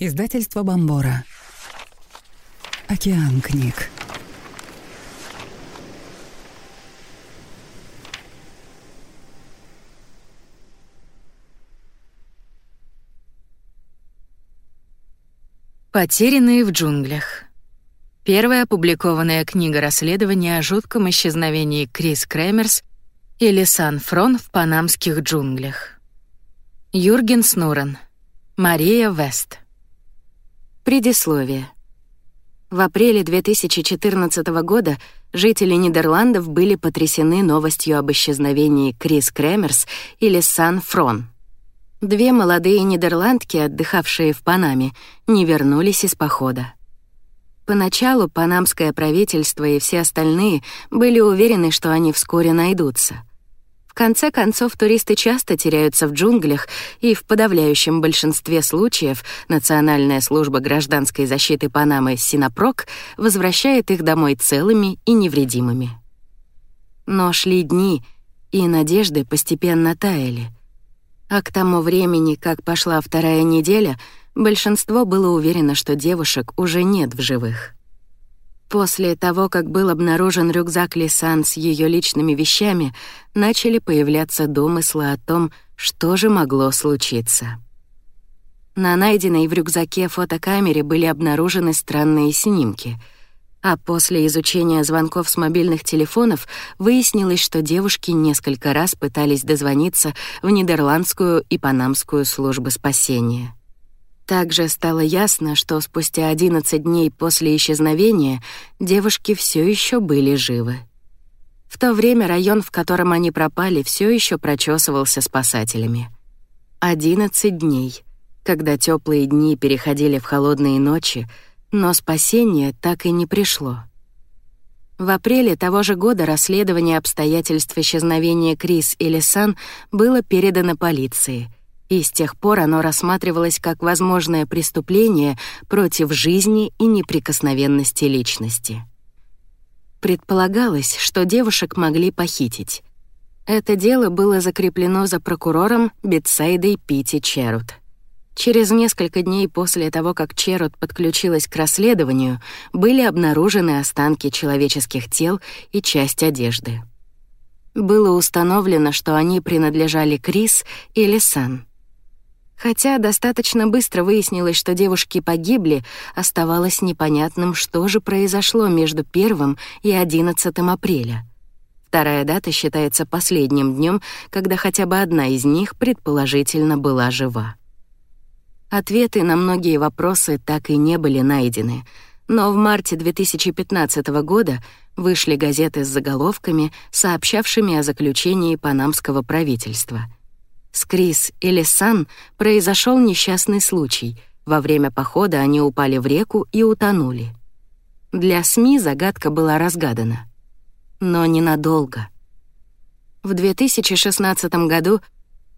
Издательство Бомбора. Океан книг. Потерянные в джунглях. Первая опубликованная книга расследования о жутком исчезновении Крис Крэмерс или Сан Фрон в панамских джунглях. Юрген Снурен. Мария Вест. Предисловие. В апреле 2014 года жители Нидерландов были потрясены новостью об исчезновении Крис Кремерс или Сан Фрон. Две молодые нидерландки, отдыхавшие в Панаме, не вернулись из похода. Поначалу панамское правительство и все остальные были уверены, что они вскоре найдутся конце концов, туристы часто теряются в джунглях, и в подавляющем большинстве случаев Национальная служба гражданской защиты Панамы Синопрок возвращает их домой целыми и невредимыми. Но шли дни, и надежды постепенно таяли. А к тому времени, как пошла вторая неделя, большинство было уверено, что девушек уже нет в живых. После того, как был обнаружен рюкзак Лисан с ее личными вещами, начали появляться домыслы о том, что же могло случиться. На найденной в рюкзаке фотокамере были обнаружены странные снимки, а после изучения звонков с мобильных телефонов выяснилось, что девушки несколько раз пытались дозвониться в нидерландскую и панамскую службы спасения. Также стало ясно, что спустя 11 дней после исчезновения девушки все еще были живы. В то время район, в котором они пропали, все еще прочесывался спасателями. 11 дней, когда теплые дни переходили в холодные ночи, но спасение так и не пришло. В апреле того же года расследование обстоятельств исчезновения Крис и Лисан было передано полиции — и с тех пор оно рассматривалось как возможное преступление против жизни и неприкосновенности личности. Предполагалось, что девушек могли похитить. Это дело было закреплено за прокурором Бетсайдой Пити Черут. Через несколько дней после того, как Черут подключилась к расследованию, были обнаружены останки человеческих тел и часть одежды. Было установлено, что они принадлежали Крис или Сан. Хотя достаточно быстро выяснилось, что девушки погибли, оставалось непонятным, что же произошло между 1 и 11 апреля. Вторая дата считается последним днем, когда хотя бы одна из них предположительно была жива. Ответы на многие вопросы так и не были найдены, но в марте 2015 года вышли газеты с заголовками, сообщавшими о заключении панамского правительства — с Крис и Лисан произошел несчастный случай. Во время похода они упали в реку и утонули. Для СМИ загадка была разгадана. Но ненадолго. В 2016 году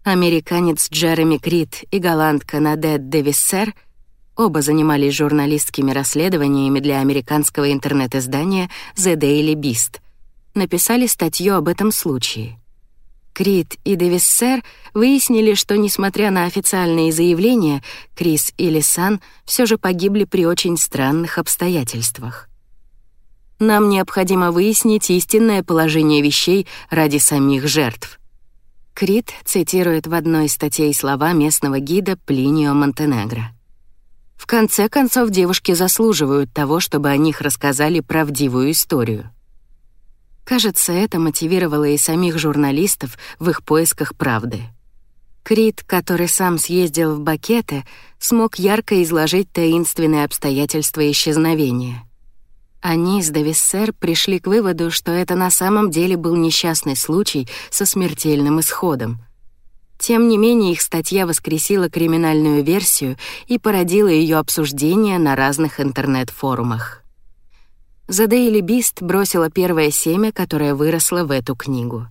американец Джереми Крид и голландка Надет Девиссер оба занимались журналистскими расследованиями для американского интернет-издания The Daily Beast, написали статью об этом случае. Крит и Девиссер выяснили, что, несмотря на официальные заявления, Крис и Лисан все же погибли при очень странных обстоятельствах. Нам необходимо выяснить истинное положение вещей ради самих жертв. Крит цитирует в одной из статей слова местного гида Плинио Монтенегро. В конце концов, девушки заслуживают того, чтобы о них рассказали правдивую историю. Кажется, это мотивировало и самих журналистов в их поисках правды. Крит, который сам съездил в Бакеты, смог ярко изложить таинственные обстоятельства исчезновения. Они с Дависсер пришли к выводу, что это на самом деле был несчастный случай со смертельным исходом. Тем не менее, их статья воскресила криминальную версию и породила ее обсуждение на разных интернет-форумах. The Daily Beast бросила первое семя, которое выросло в эту книгу.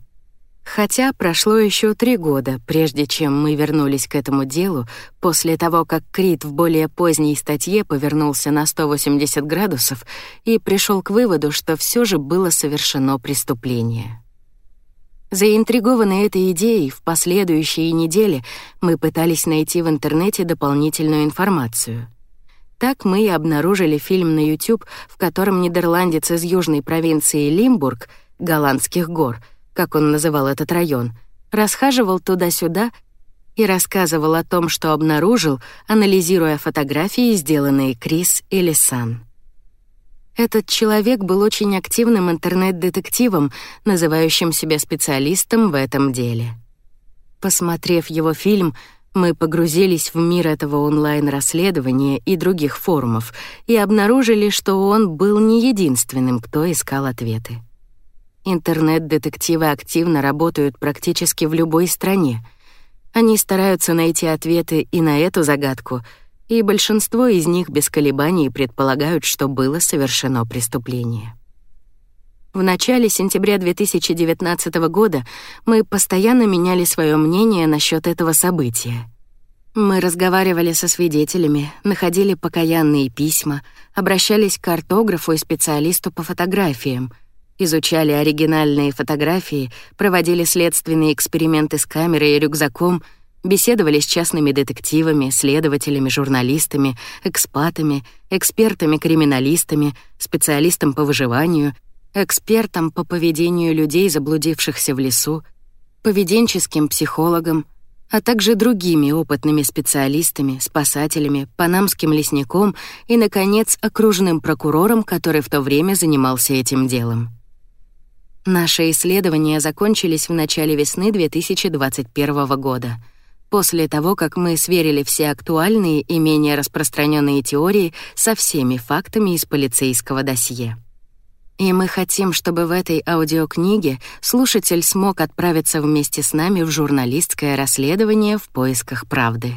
Хотя прошло еще три года, прежде чем мы вернулись к этому делу, после того, как Крит в более поздней статье повернулся на 180 градусов и пришел к выводу, что все же было совершено преступление. Заинтригованные этой идеей, в последующие недели мы пытались найти в интернете дополнительную информацию — Так мы и обнаружили фильм на YouTube, в котором нидерландец из южной провинции Лимбург, голландских гор, как он называл этот район, расхаживал туда-сюда и рассказывал о том, что обнаружил, анализируя фотографии, сделанные Крис и Лисан. Этот человек был очень активным интернет-детективом, называющим себя специалистом в этом деле. Посмотрев его фильм, мы погрузились в мир этого онлайн-расследования и других форумов и обнаружили, что он был не единственным, кто искал ответы. Интернет-детективы активно работают практически в любой стране. Они стараются найти ответы и на эту загадку, и большинство из них без колебаний предполагают, что было совершено преступление. В начале сентября 2019 года мы постоянно меняли свое мнение насчет этого события. Мы разговаривали со свидетелями, находили покаянные письма, обращались к картографу и специалисту по фотографиям, изучали оригинальные фотографии, проводили следственные эксперименты с камерой и рюкзаком, беседовали с частными детективами, следователями, журналистами, экспатами, экспертами-криминалистами, специалистом по выживанию — экспертом по поведению людей, заблудившихся в лесу, поведенческим психологом, а также другими опытными специалистами, спасателями, панамским лесником и, наконец, окружным прокурором, который в то время занимался этим делом. Наши исследования закончились в начале весны 2021 года, после того, как мы сверили все актуальные и менее распространенные теории со всеми фактами из полицейского досье. И мы хотим, чтобы в этой аудиокниге слушатель смог отправиться вместе с нами в журналистское расследование в поисках правды.